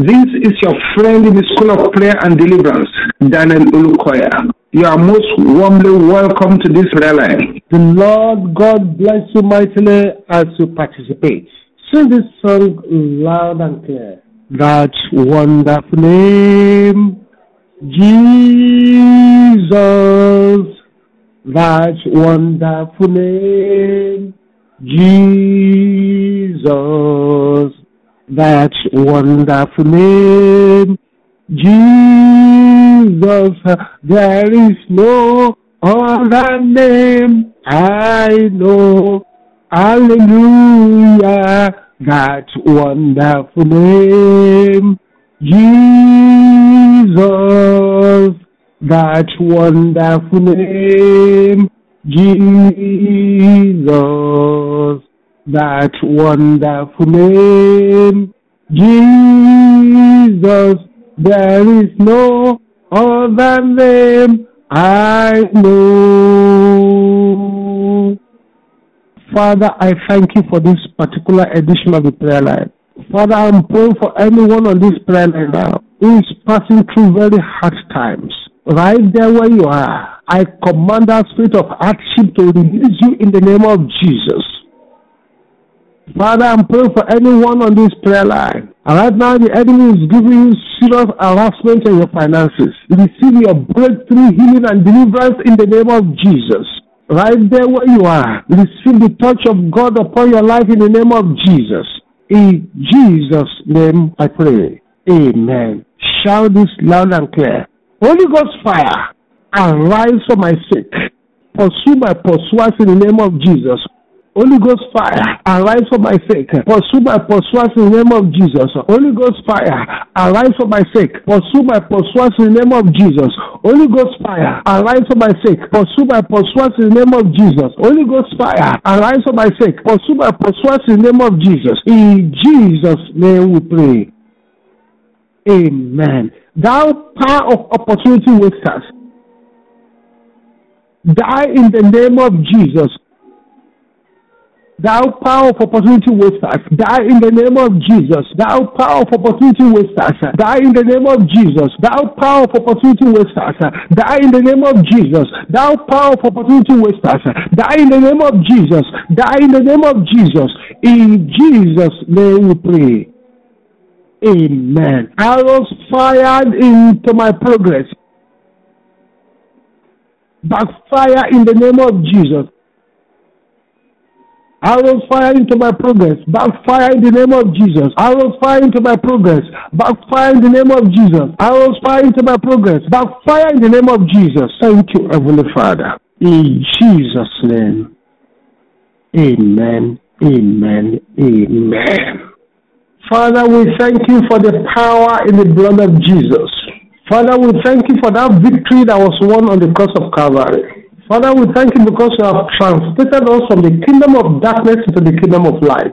This is your friend in the School of Prayer and Deliverance, Daniel Olukoya. You are most warmly welcome to this prayer line. The Lord God bless you mightily as you participate. Sing this song loud and clear. That wonderful name, Jesus. That wonderful name, Jesus. That wonderful name, Jesus. There is no other name I know. Hallelujah. That wonderful name, Jesus. That wonderful name, Jesus. That wonderful name, Jesus. There is no other name I know. Father, I thank you for this particular edition of the prayer line. Father, I'm praying for anyone on this prayer line now who is passing through very hard times. Right there where you are, I command that spirit of hardship to release you in the name of Jesus. Father, I'm praying for anyone on this prayer line. And right now, the enemy is giving you serious harassment in your finances. Receive your breakthrough, healing, and deliverance in the name of Jesus. Right there where you are, receive the touch of God upon your life in the name of Jesus. In Jesus' name I pray. Amen. Shout this loud and clear. Holy Ghost fire, arise for my sake. Pursue my pursuers in the name of Jesus. Holy Ghost fire, arise for my sake. Pursue my pursuers in the name of Jesus. Holy Ghost fire, arise for my sake. Pursue my pursuers in the name of Jesus. Holy Ghost fire, arise for my sake. Pursue my pursuers in the name of Jesus. Holy Ghost fire, arise for my sake. Pursue my pursuers in the name of Jesus. In Jesus' name we pray. Amen. Thou power of opportunity with us. die in the name of Jesus. Thou power of opportunity wasters, die in the name of Jesus. Thou power of opportunity wasters, die in the name of Jesus. Thou power of opportunity wasters, die in the name of Jesus. Thou power of opportunity wasters, die in the name of Jesus. Die in the name of Jesus. In Jesus' name we pray. Amen. I was fired into my progress. Backfire in the name of Jesus. Arrows fire into my progress. Backfire in the name of Jesus. Arrows fire into my progress. Backfire in the name of Jesus. Arrows fire into my progress. Backfire in the name of Jesus. Thank you, Heavenly Father. In Jesus' name. Amen. Amen. Amen. Father, we thank you for the power in the blood of Jesus. Father, we thank you for that victory that was won on the cross of Calvary. Father, we thank you because you have translated us from the kingdom of darkness into the kingdom of light.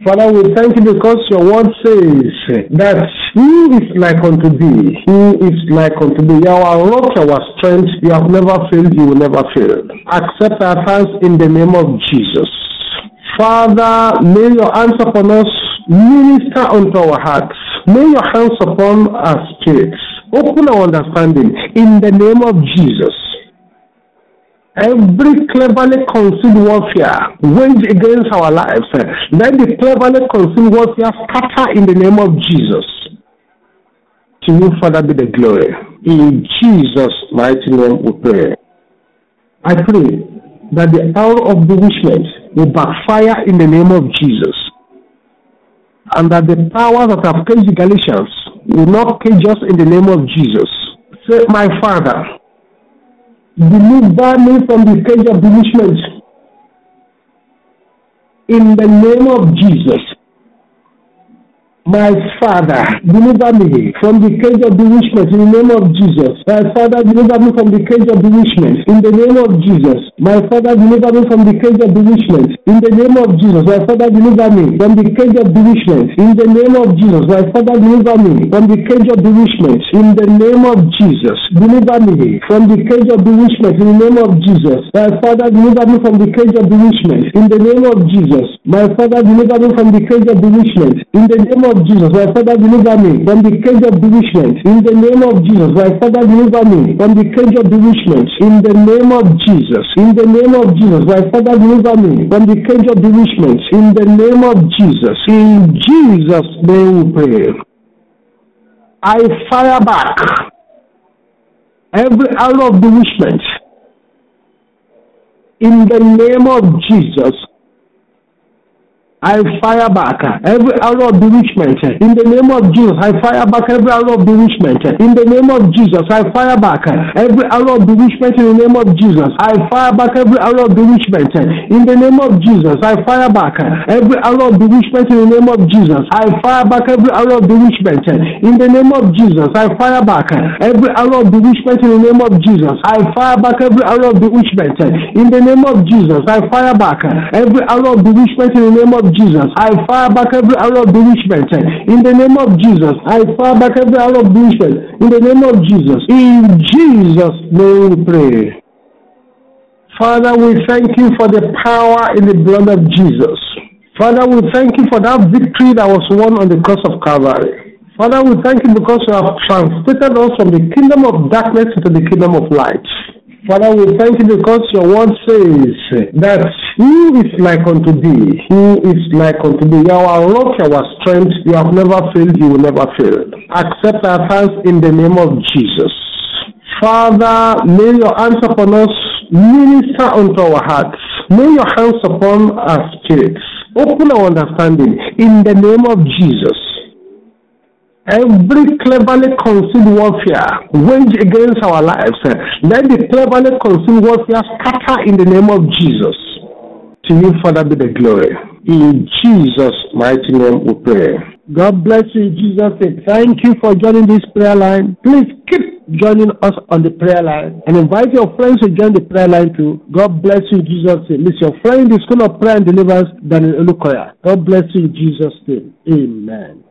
Father, we thank you because your word says that he is like unto thee? He is like unto thee? You are our rock, our strength. You have never failed, you will never fail. Accept our thanks in the name of Jesus. Father, may your hands upon us minister unto our hearts. May your hands upon our spirits. Open our understanding in the name of Jesus. Every cleverly conceived warfare waged against our lives, eh, let the cleverly conceived warfare scatter in the name of Jesus. To you, Father, be the glory. In Jesus' mighty name we pray. I pray that the hour of bewitchment will backfire in the name of Jesus. And that the powers that have caged the Galatians will not cage us in the name of Jesus. Say, my Father, deliver me from the cage of bewitchment. In the name of Jesus. My Father, deliver me from the cage of bewitchment in the name of Jesus. My Father, deliver me from the cage of bewitchment in the name of Jesus. My Father, deliver me from the cage of bewitchment in the name of Jesus. My Father, deliver me from the cage of bewitchment in the name of Jesus. My Father, deliver me from the cage of bewitchment in the name of Jesus. Deliver me from the cage of bewitchment in the name of Jesus. My Father, deliver me from the cage of bewitchment in the name of Jesus. My Father, deliver me from the cage of bewitchment in the name of of Jesus, my Father, deliver me from the cage of bewitchment. In the name of Jesus, my Father, deliver me from the cage of bewitchment. In the name of Jesus, in the name of Jesus, my Father, deliver me from the cage of bewitchment. In the name of Jesus, in Jesus' name we pray. I fire back every arrow of bewitchment in the name of Jesus. I fire back every arrow of bewitchment in the name of Jesus. I fire back every arrow of bewitchment in the name of Jesus. I fire back every arrow of bewitchment in the name of Jesus. I fire back every arrow of bewitchment in the name of Jesus. I fire back every arrow of bewitchment in the name of Jesus. I fire back every arrow of bewitchment in the name of Jesus. I fire back every arrow of bewitchment in the name of Jesus. I fire back every of bewitchment in the name of Jesus. I fire back every of bewitchment in the name of Jesus. I fire back every arrow of bewitchment in the name of Jesus. I fire back every arrow of bewitchment in the name of Jesus. In Jesus' name we pray. Father, we thank you for the power in the blood of Jesus. Father, we thank you for that victory that was won on the cross of Calvary. Father, we thank you because you have translated us from the kingdom of darkness into the kingdom of light. Father, we thank you because your word says that who is like unto thee? Who is like unto thee? You are our rock, our strength. You have never failed, you will never fail. Accept our thanks in the name of Jesus. Father, may your hands upon us, minister unto our hearts. May your hands upon our spirits. Open our understanding in the name of Jesus. Every cleverly conceived warfare waged against our lives, let the cleverly conceived warfare scatter in the name of Jesus. To you, Father, be the glory. In Jesus' mighty name we pray. God bless you in Jesus'. Thank you for joining this prayer line. Please keep joining us on the prayer line and invite your friends to join the prayer line too. God bless you in Jesus' is your friend, the School of Prayer and Deliverance, Daniel Olukoya. God bless you in Jesus' name. Amen.